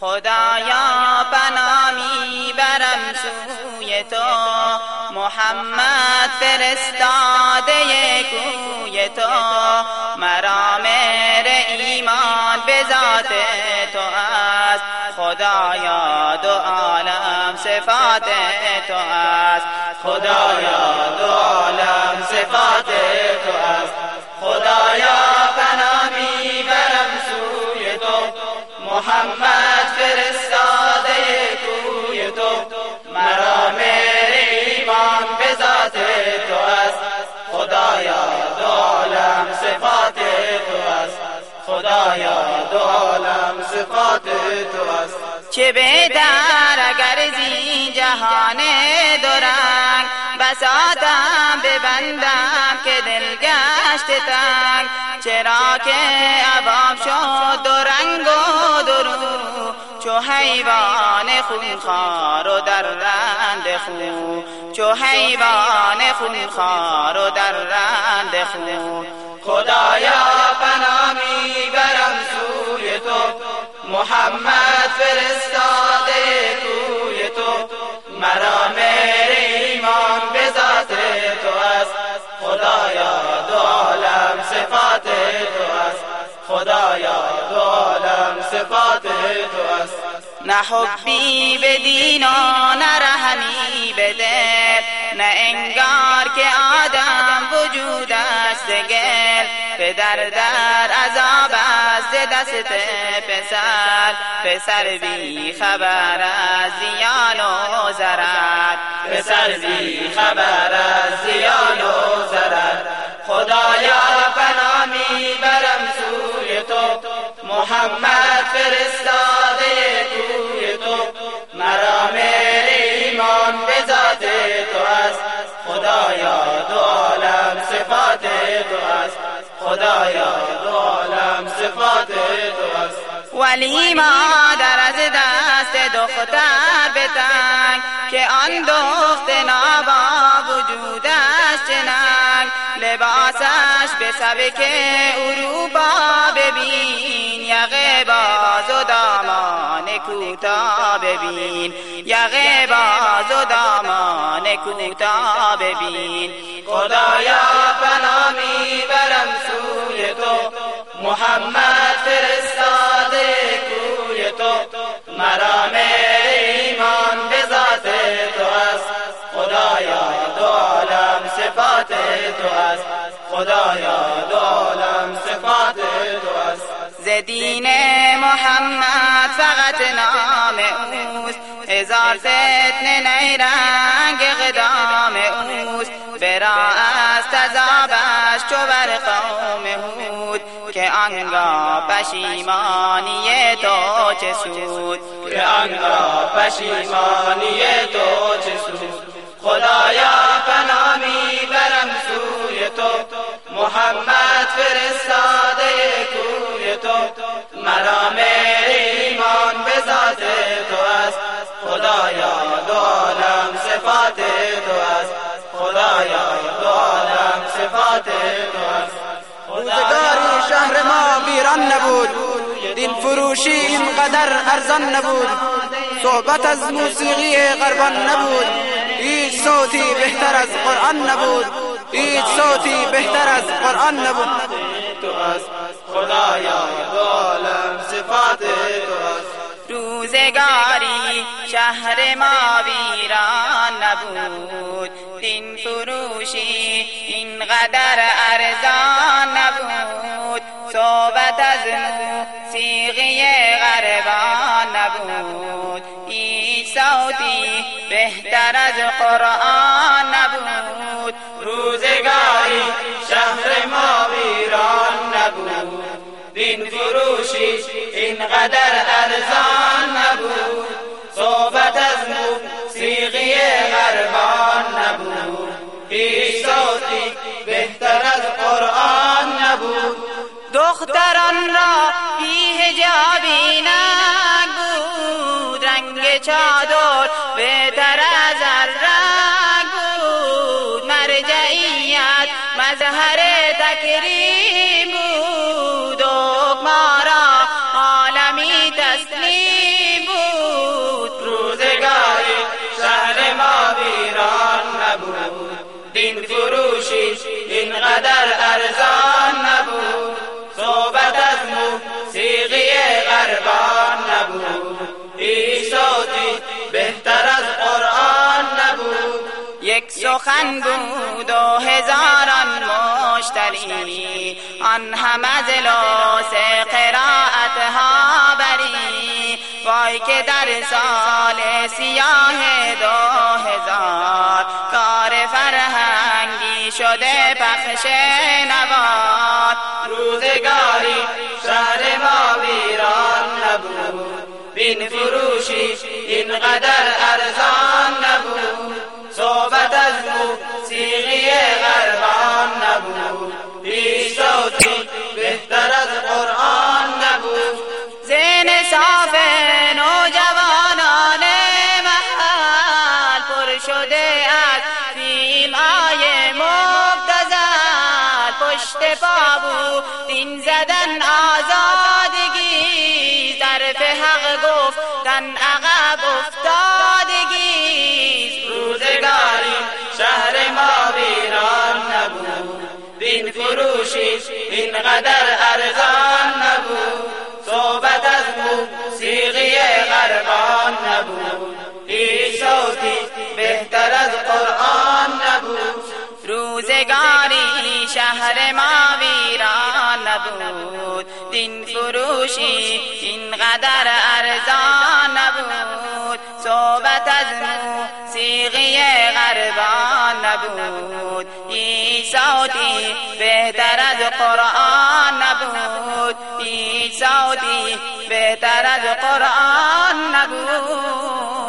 خدایا بنامی برم سوی تو. محمد فرستاده کوی تو. مرا ایمان به ذات تو است. خدایا دو عالم صفات تو است. خدایا دو عالم صفات تو است. خدایا بنامی برم سوی تو. محمد خدایا دو عالم صفات تو است. چه بهتر اگر زی جهان دورنگ بساتم ببندم که دل گشت تنگ. چرا که عباب شد دو رنگ و درو چو حیوان خار و در رند خون چو حیوان خار و در رند خون خدایا تو محمد فرستاده کوی تو. مرا مهر ایمان به ذات تو است. خدایا دو عالم صفات تو است. خدایا دو عالم صفات تو است. نه حبی به دینا نه رحمی به دل. نه انگار که آدم وجود است گل پدر در عذاب است دست پسر پسر بی خبر از زیان و زرد. پسر بی خبر از زیان و زرد. خدایا بنامی برم سوی تو. محمد ولی مادر از دست دختر بتنگ که آن دخت نابا وجودش چنگ لباسش به سبک اروپا ببین. یقه باز و دامان کوتا ببین. یقه باز و دامان کوتا ببین. خدایا بنامی تو است خدایا دو عالم صفات تو است زدین محمد فقط نام اوست. هزار فتن نیرنگ قدام اوست. برا از تذابش چو بر قوم هود. که آنگاه پشیمانی تو چه سود. که آنگاه پشیمانی صفات تو است روزگاری شهر ما ویران نبود. دین فروشی اینقدر ارزان نبود. صحبت از موسیقی غربان نبود. هیچ صوتی بهتر از قرآن نبود. هیچ صوتی بهتر از قرآن نبود. تو خدایا دو روزگاری شهر ما ویران نبود. دین فروشی اینقدر ارزان نبود. صحبت از موسیقی غربان نبود. هیچ صوتی بهتر از قرآن نبود. روزگاری فروشی اینقدر ارزان نبود. صحبت از موسیقی غربان نبود. هیچ صوتی بهتر از قرآن نبود. دختران را بی هجابی بود رنگ چادر بهتر از رنگ بود مرجعیت مظهر تکریم بود. یک سخن بود و هزاران مشتری. آن هم از لاس قرائت ها بری. وای که در سال سیاه دو هزار. کار فرهنگی شده پخش نوار. روزگاری شهر ما ویران نبود. بین فروشی اینقدر ارزان نبود. صحبت از موسیقی غربان نبود. صوتی بهتر از قرآن نبود. زین صاف نوجوانان محل پر شده از فیلم های مبتزل پشت پا دین زدن آزادگی دین فروشی اینقدر ارزان نبود. صحبت از موسیقی غربان نبود. هیچ صوتی بهتر از قرآن نبود. روزگاری شهر ما ویران نبود. دین فروشی اینقدر ارزان نبود. صحبت از موسیقی غربان نبود عیسی دی بهتر از قرآن نبود. عیسی دی بهتر از قرآن نبود.